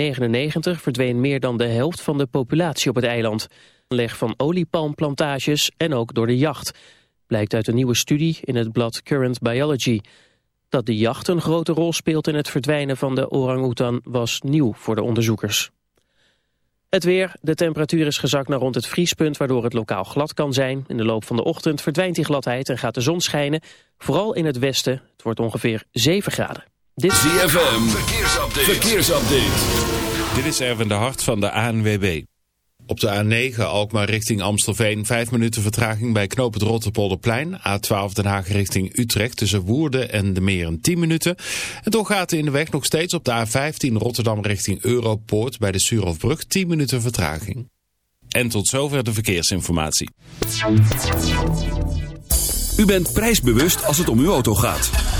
1999 verdween meer dan de helft van de populatie op het eiland. Leg van oliepalmplantages en ook door de jacht. Blijkt uit een nieuwe studie in het blad Current Biology. Dat de jacht een grote rol speelt in het verdwijnen van de orang-oetan was nieuw voor de onderzoekers. Het weer, de temperatuur is gezakt naar rond het vriespunt waardoor het lokaal glad kan zijn. In de loop van de ochtend verdwijnt die gladheid en gaat de zon schijnen. Vooral in het westen, het wordt ongeveer 7 graden. Dit is ZFM, verkeersupdate. verkeersupdate. Dit is Erwin de Hart van de ANWB. Op de A9 Alkmaar richting Amstelveen 5 minuten vertraging bij knoop het Rotterpolderplein. A12 Den Haag richting Utrecht tussen Woerden en de Meren 10 minuten. En toch gaat in de weg nog steeds op de A15 Rotterdam richting Europoort bij de Suurhofbrug 10 minuten vertraging. En tot zover de verkeersinformatie. U bent prijsbewust als het om uw auto gaat.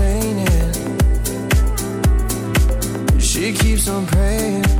keeps on praying.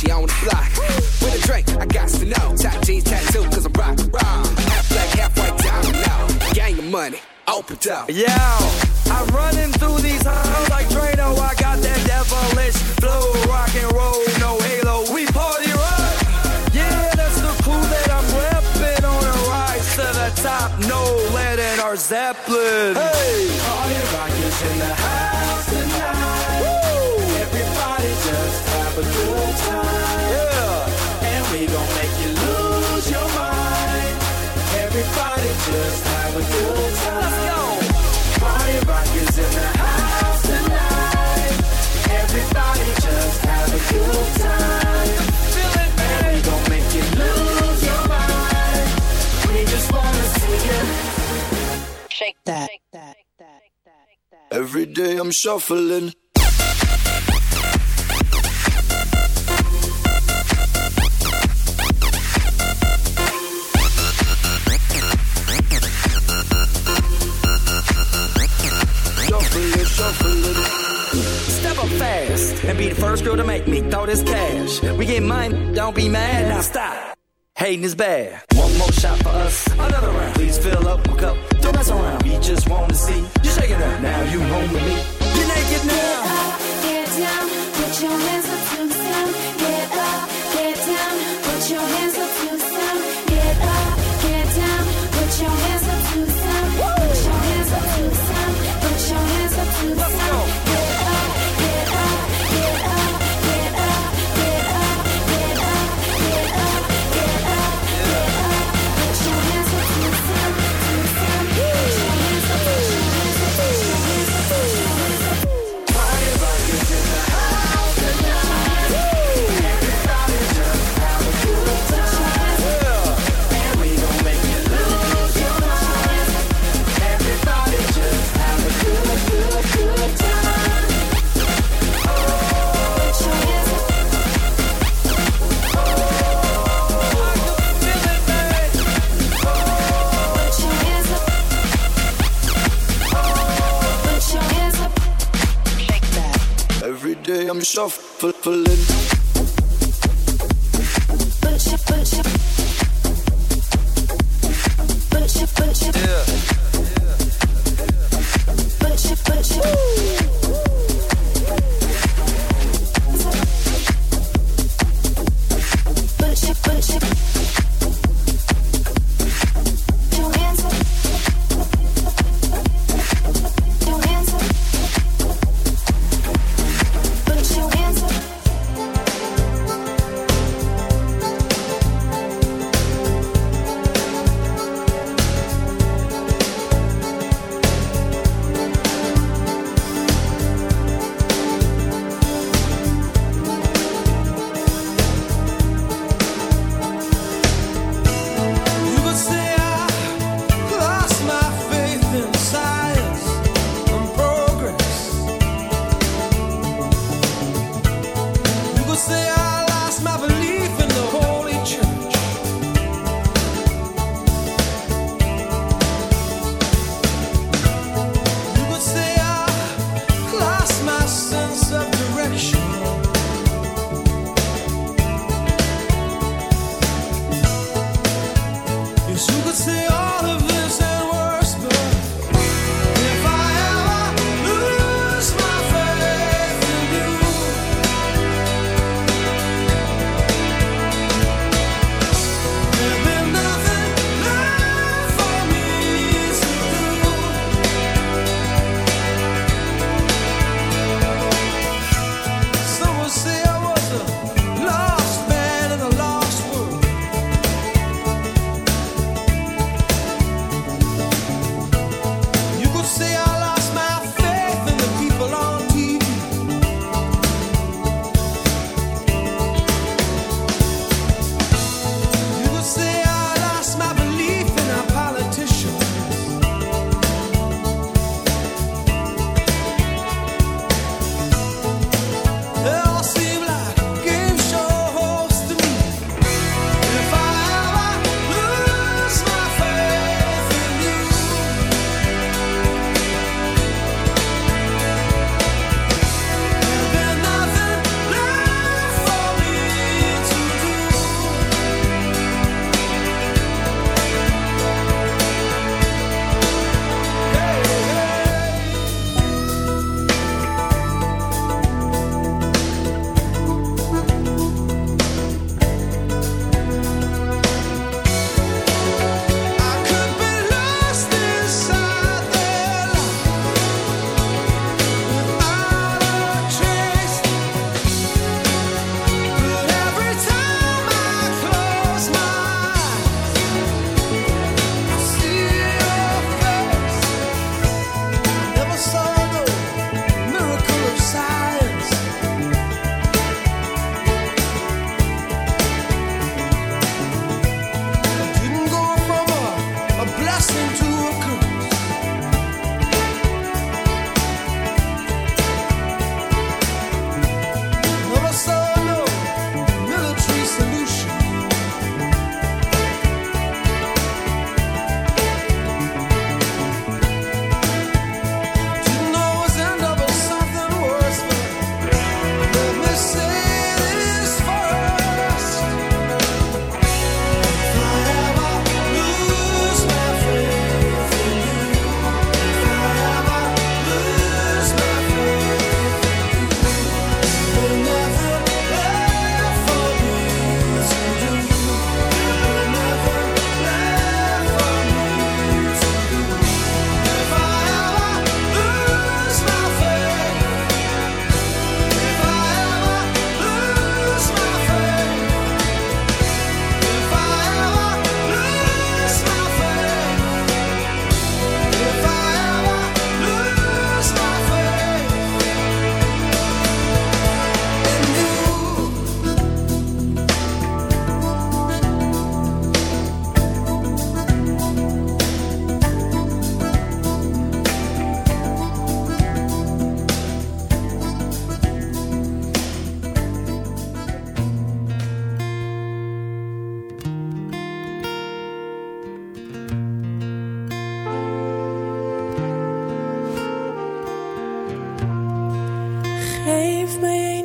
She on the block. With a drink, I got to know. Top jeans tattoo, cause I'm rock, rock. Half black, half white, diamond now. Gang of money, open up. Yeah, I'm running through these halls like Drano. I got that devilish flow, rock and roll, no halo. We party rock. Yeah, that's the clue that I'm repping on a rise to the top. No lead in our Zeppelin. Hey, party rock is in the house a good time. Yeah, and we gon' make you lose your mind. Everybody just have a good time. Let's go. Party rock is in the house tonight. Everybody just have a good time. Feel it, man. We gon' make you lose your mind. We just wanna see you. Shake that. Shake that. Every day I'm shuffling. Shuffling, and be the first girl to make me throw this cash. We get mine, don't be mad. Now stop. Hating is bad. One more shot for us, another round. Please fill up my cup, don't mess around. We just wanna see you shaking up. Now you home with me. You're naked now. full, full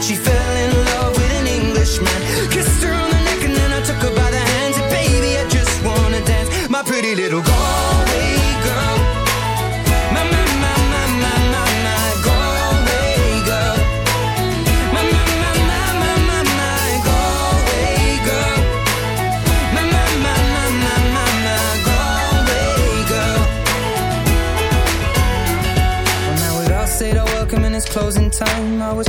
She fell in love with an Englishman. Kissed her on the neck and then I took her by the hands. And baby, I just wanna dance, my pretty little Galway girl. My, my, my, my, my, my, my Galway girl. My, my, my, my, my, my, my Galway girl. My, my, my, my, my, my, my Galway girl. Well, now welcome it's closing time. I was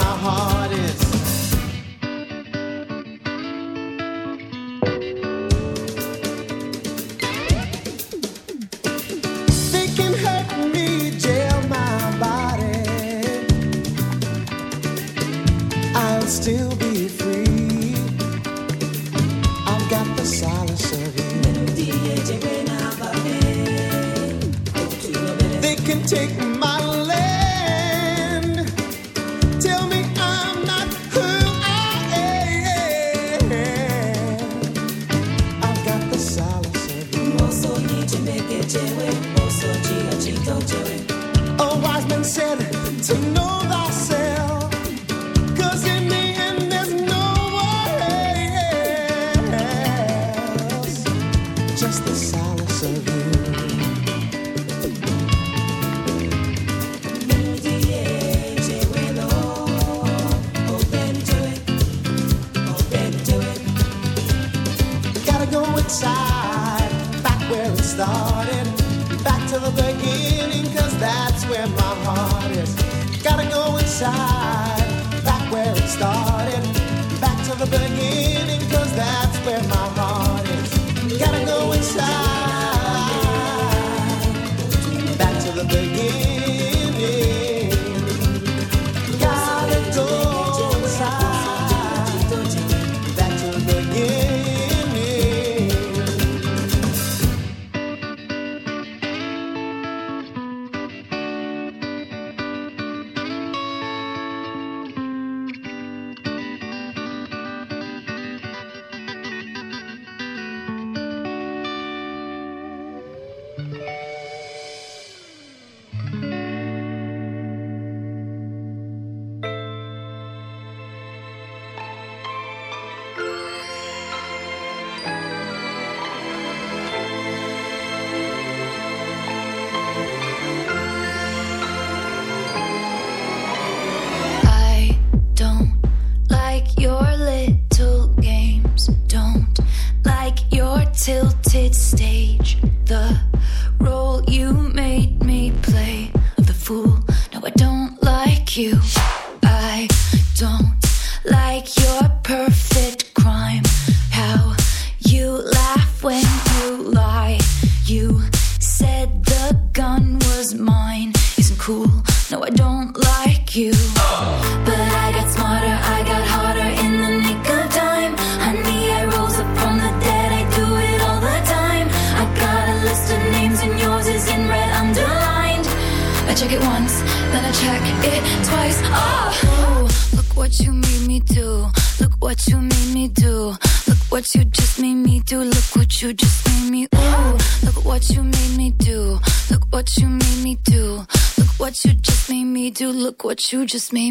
you just made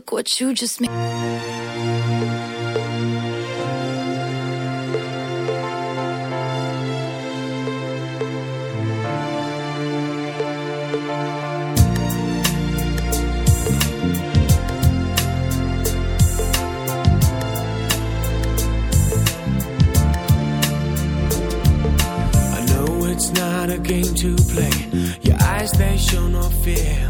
Look what you just made. game to play. Your eyes, they show no fear.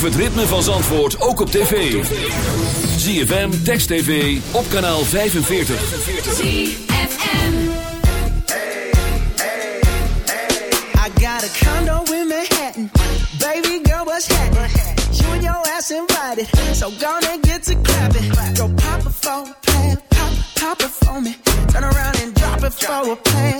Beleef het ritme van Zandvoort ook op tv. ZFM, Text TV, op kanaal 45. I got a condo in Manhattan. Baby girl, what's happening? You and your ass invited. So gonna get to clapping. Go pop a plan. Pop, pop it for me. Turn around and drop it for a plan.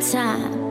time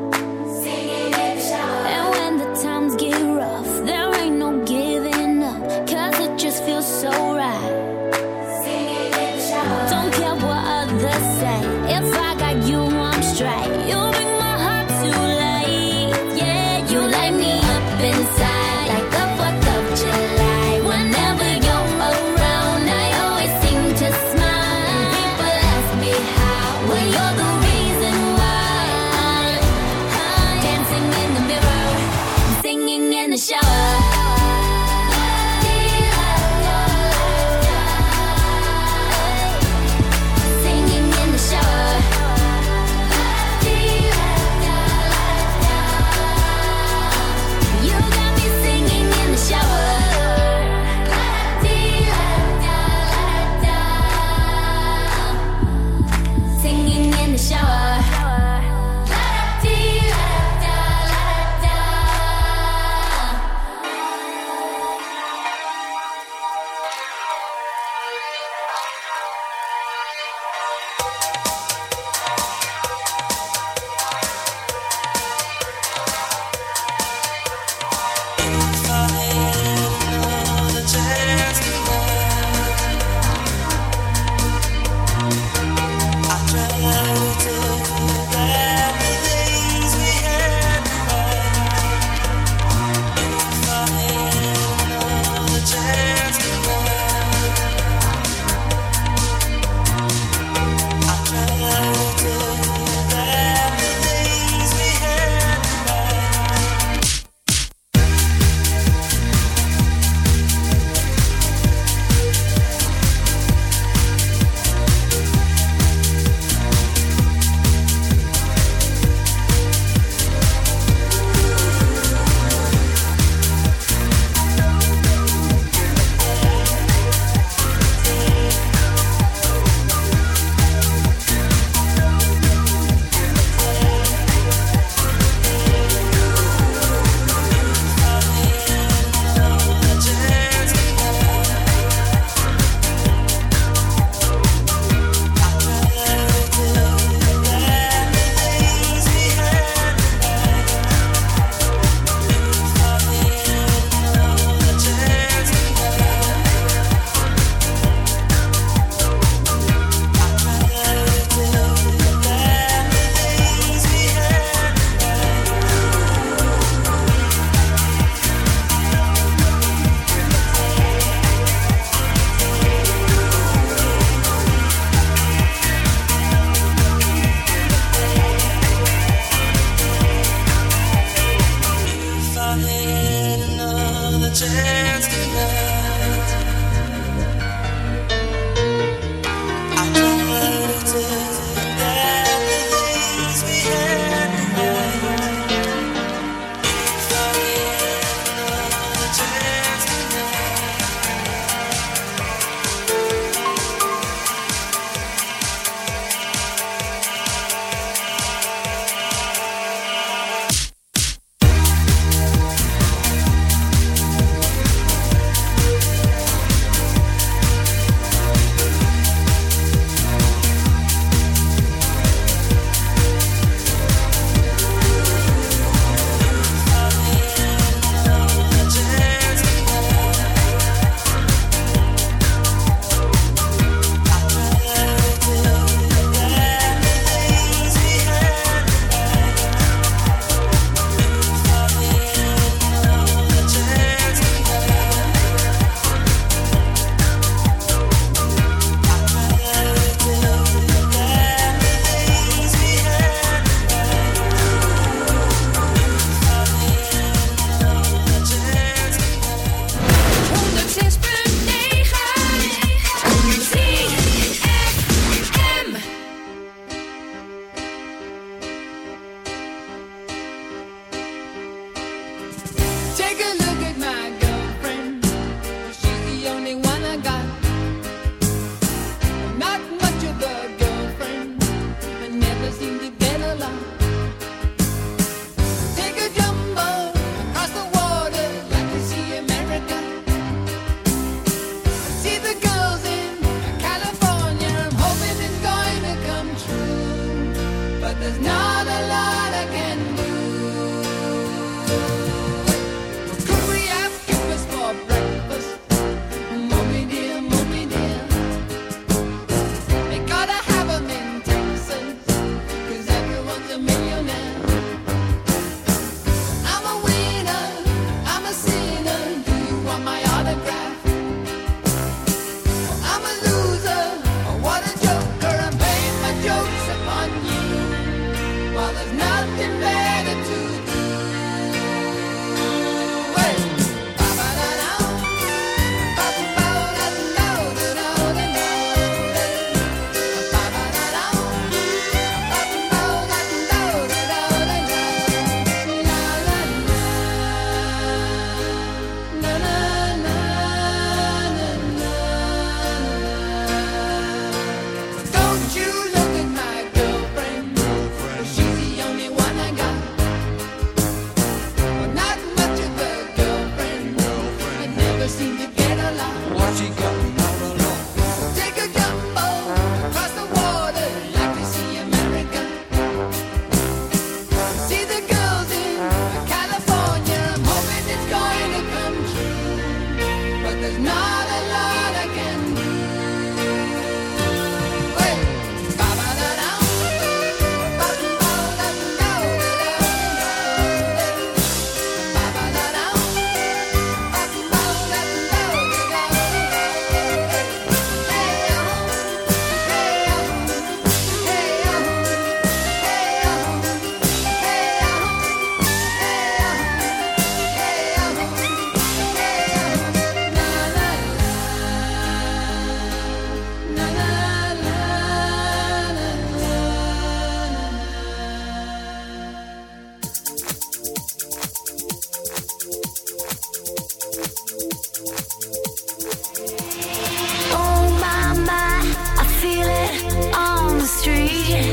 on the street.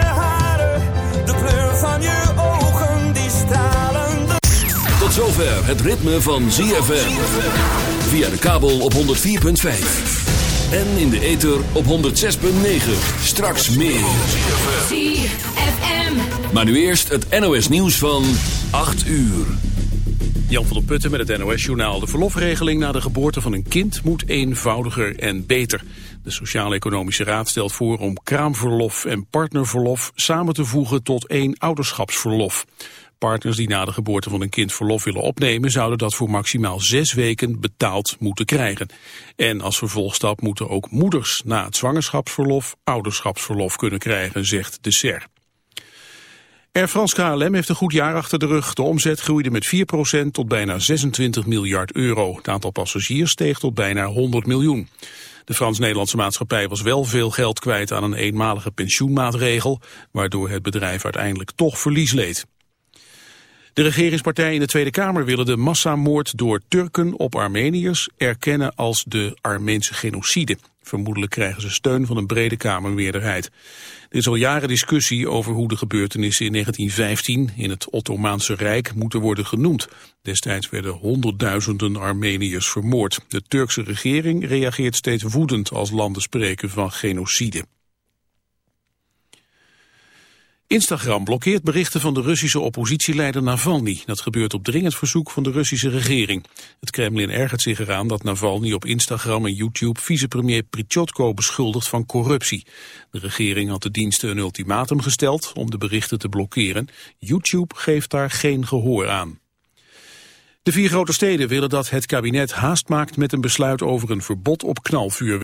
zover het ritme van ZFM. Via de kabel op 104.5. En in de ether op 106.9. Straks meer. ZFM. Maar nu eerst het NOS nieuws van 8 uur. Jan van der Putten met het NOS-journaal. De verlofregeling na de geboorte van een kind moet eenvoudiger en beter. De Sociaal-Economische Raad stelt voor om kraamverlof en partnerverlof samen te voegen tot één ouderschapsverlof. Partners die na de geboorte van een kind verlof willen opnemen... zouden dat voor maximaal zes weken betaald moeten krijgen. En als vervolgstap moeten ook moeders na het zwangerschapsverlof... ouderschapsverlof kunnen krijgen, zegt de SER. Air France KLM heeft een goed jaar achter de rug. De omzet groeide met 4% tot bijna 26 miljard euro. Het aantal passagiers steeg tot bijna 100 miljoen. De Frans-Nederlandse maatschappij was wel veel geld kwijt aan een eenmalige pensioenmaatregel, waardoor het bedrijf uiteindelijk toch verlies leed. De regeringspartijen in de Tweede Kamer willen de massamoord door Turken op Armeniërs erkennen als de Armeense genocide. Vermoedelijk krijgen ze steun van een brede Kamermeerderheid. Er is al jaren discussie over hoe de gebeurtenissen in 1915 in het Ottomaanse Rijk moeten worden genoemd. Destijds werden honderdduizenden Armeniërs vermoord. De Turkse regering reageert steeds woedend als landen spreken van genocide. Instagram blokkeert berichten van de Russische oppositieleider Navalny. Dat gebeurt op dringend verzoek van de Russische regering. Het Kremlin ergert zich eraan dat Navalny op Instagram en YouTube vicepremier Prichotko beschuldigt van corruptie. De regering had de diensten een ultimatum gesteld om de berichten te blokkeren. YouTube geeft daar geen gehoor aan. De vier grote steden willen dat het kabinet haast maakt met een besluit over een verbod op knalvuur.